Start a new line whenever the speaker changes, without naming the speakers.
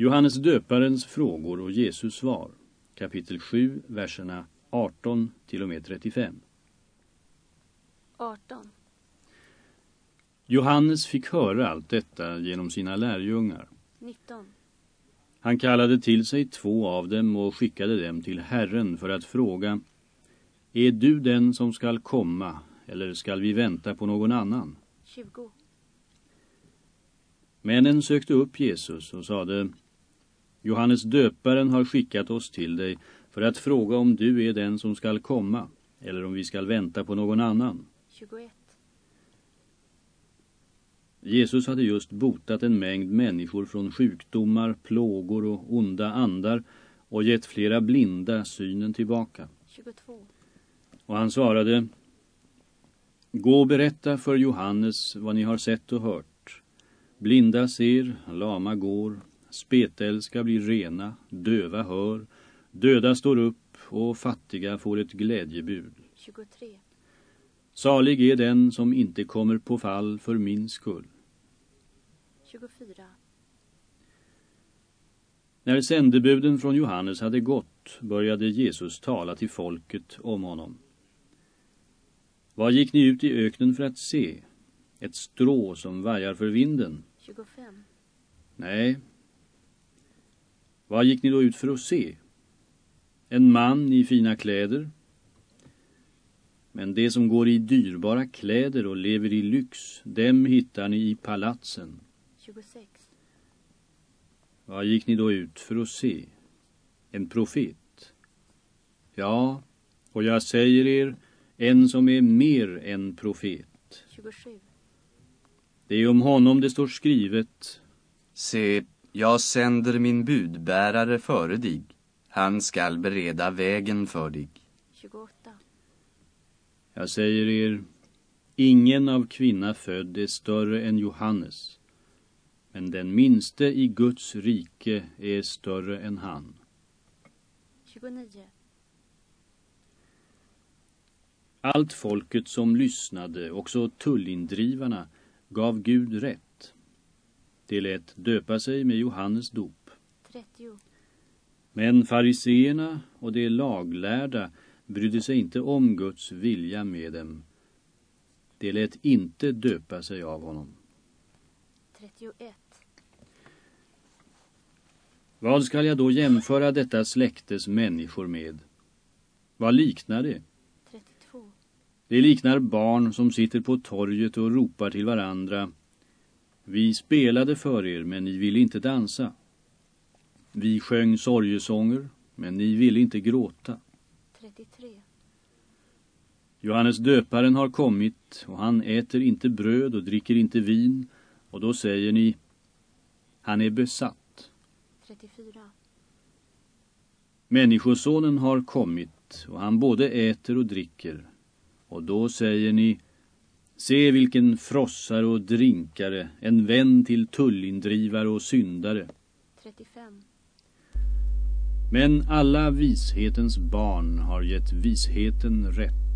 Johannes döparens frågor och Jesus svar. Kapitel 7, verserna 18 till och med 35.
18.
Johannes fick höra allt detta genom sina lärjungar.
19.
Han kallade till sig två av dem och skickade dem till Herren för att fråga Är du den som skall komma eller skall vi vänta på någon annan?
20.
Männen sökte upp Jesus och sade Johannes döparen har skickat oss till dig för att fråga om du är den som skall komma eller om vi skall vänta på någon annan.
21.
Jesus hade just botat en mängd människor från sjukdomar, plågor och onda andar och gett flera blinda synen tillbaka.
22.
Och han svarade Gå och berätta för Johannes vad ni har sett och hört. Blinda ser, lama går, spetälska blir rena, döva hör, döda står upp och fattiga får ett glädjebud.
23.
Salig är den som inte kommer på fall för min skull.
24.
När sändebuden från Johannes hade gått började Jesus tala till folket om honom. Vad gick ni ut i öknen för att se? Ett strå som vajar för vinden?
25.
Nej. Vad gick ni då ut för att se? En man i fina kläder? Men det som går i dyrbara kläder och lever i lyx, dem hittar ni i palatsen.
26.
Vad gick ni då ut för att se? En profet? Ja, och jag säger er, en som är mer än profet.
27.
Det är om honom det står skrivet.
Se, jag sänder min budbärare före dig. Han skall bereda vägen för dig.
28.
Jag säger er, ingen av kvinna född är större än Johannes. Men den minste i Guds rike är större än han.
29.
Allt folket som lyssnade, också tullindrivarna, gav Gud rätt. De lät döpa sig med Johannes dop.
30.
Men fariseerna och de laglärda brydde sig inte om Guds vilja med dem. De lät inte döpa sig av honom.
31.
Vad skall jag då jämföra detta släktes människor med? Vad liknar det?
32.
Det liknar barn som sitter på torget och ropar till varandra. Vi spelade för er, men ni ville inte dansa. Vi sjöng sorgesånger, men ni ville inte gråta.
33.
Johannes döparen har kommit och han äter inte bröd och dricker inte vin och då säger ni han är besatt.
34.
Människosonen har kommit och han både äter och dricker och då säger ni se vilken frossare och drinkare, en vän till tullindrivare och syndare.
35.
Men alla vishetens barn har gett visheten rätt.